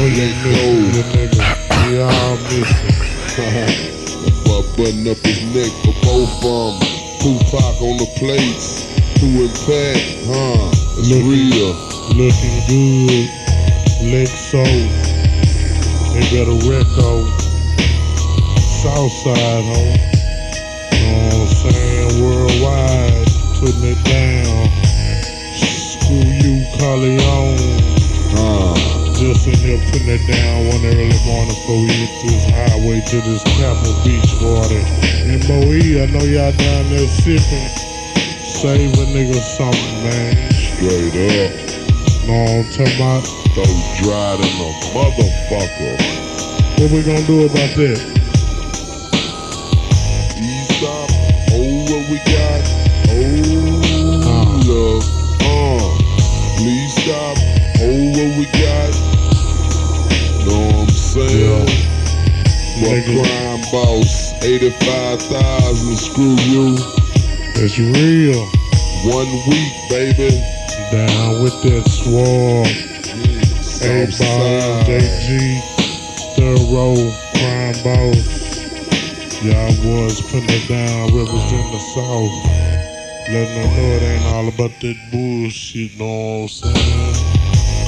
Oh, you go. you nigga. We all missing. boy button up his neck for both of them. Tupac on the plates. Two impact, huh? It's Looking- real. Looking good. Lexo. They better record. Southside, home. Know what I'm saying? Worldwide. Putting it down. Screw you, Corleone. Just putting it down one early morning before we hit this highway to this Capitol Beach water. MOE, I know y'all down there sipping. Save a nigga something, man. Straight up. Know what I'm talking about? Throw dried in a motherfucker. What we gonna do about that? Ease up. Oh, what we got. Oh, love. Uh. Please stop. Oh, what we got. Nigga. crime boss? 85,000. Screw you. It's real. One week, baby. Down with that swab. South ball. JG, third crime boss. Y'all boys putting it down, representing the South. Letting them know it ain't all about that bullshit, know what I'm saying?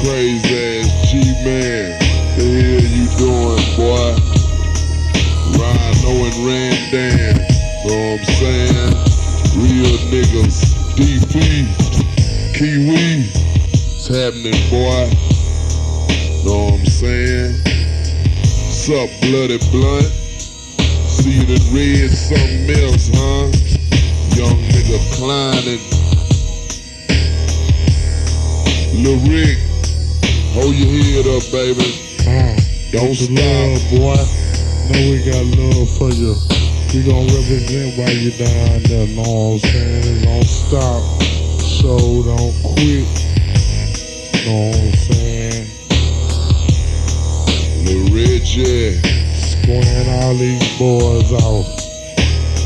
Crazy ass G-Man. The hell you doing, boy? Rhino and Randan. Know what I'm saying? Real niggas. DP. Kiwi. It's happening, boy. Know what I'm saying? Sup, bloody blunt? See it in red, something else, huh? Young nigga climbing. Lil Rick, hold your head up, baby. Uh, Don't stop. boy. Know we got love for you. We gon' represent while you down there, know what I'm saying? Don't stop, so don't quit. Know what I'm saying? Lil Reggie, Squaring all these boys off.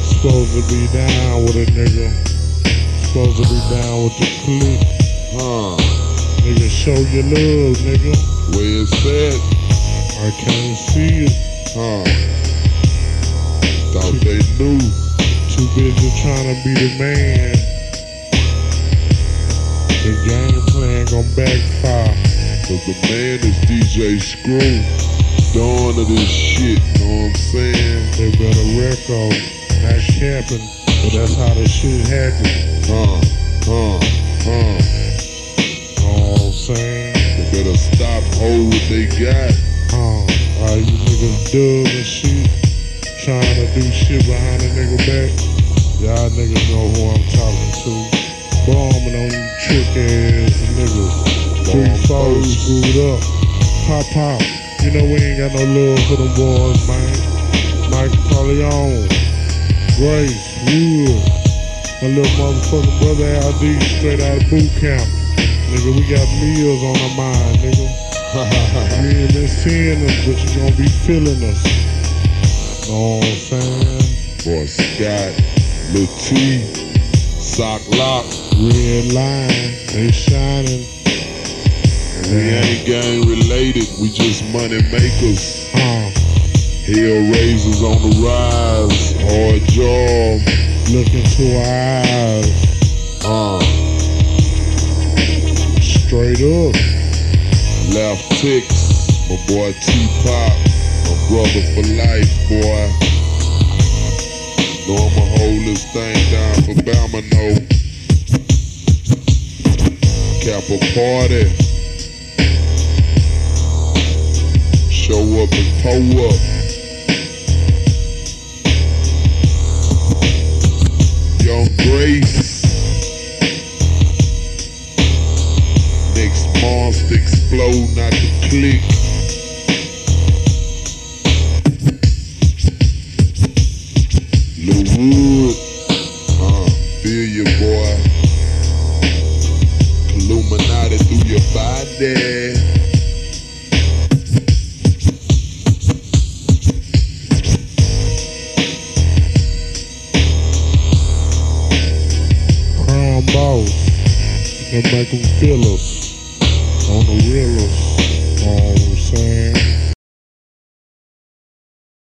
Supposed to be down with a nigga. Supposed to be down with the clique. huh? Nigga, show your love, nigga. Where it's at, I can't see it. Huh? Thought they knew. Too busy trying to be the man. The game plan gon' backfire. Cause the man is DJ Screw. Dawn of this shit, know what I'm saying? They better record. Not capping, but that's how the shit happen. Huh, huh, huh. Know what I'm saying? They better stop, hold what they got. Uh, all you niggas dub and shit, trying to do shit behind a nigga back. Y'all niggas know who I'm talking to. Bombing on you trick ass niggas. Three first. screwed up. Pop pop. You know we ain't got no love for them boys, man. Mike Corleone, Grace, Wood, my little motherfucking brother LD straight out of boot camp. Nigga, we got meals on our mind, nigga. You ain't been seeing us, but you gonna be feeling us. Know what I'm saying? Boy, Scott, Lil T, Sock Lock. Red line, they shining. We ain't gang related, we just money makers. Uh, Hell raisers on the rise, hard job. look into our eyes, Uh, straight up. Left ticks, my boy T-Pop, my brother for life, boy. Know I'ma hold this thing down for Bama, no. Kappa party. Show up and pull up. Next monster explode, not the click. Lil Wood. Uh, feel you, boy. Illuminati through your body. Crown make them feel us on the willow.